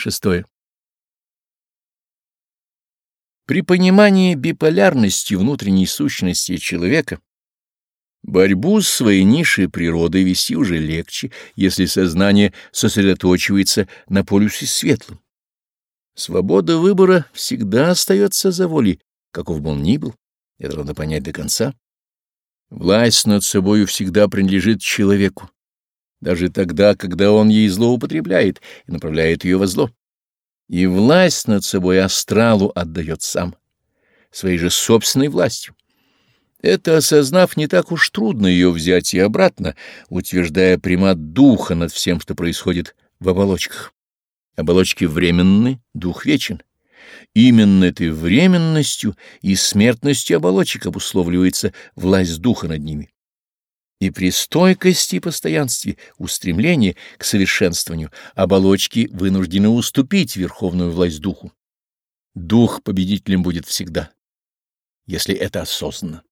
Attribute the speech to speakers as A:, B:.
A: Шестое. При понимании биполярности внутренней сущности человека борьбу с своей низшей природой вести уже легче, если сознание сосредоточивается на полюсе светлом. Свобода выбора всегда остается за волей, каков бы он ни был, это надо понять до конца. Власть над собою всегда принадлежит человеку, даже тогда, когда он ей злоупотребляет и направляет ее во зло. И власть над собой астралу отдает сам, своей же собственной властью. Это осознав, не так уж трудно ее взять и обратно, утверждая примат духа над всем, что происходит в оболочках. Оболочки временны, дух вечен. Именно этой временностью и смертностью оболочек обусловливается власть духа над ними. И при стойкости и постоянстве устремления к совершенствованию оболочки вынуждены уступить верховную власть духу. Дух победителем будет всегда, если это осознанно.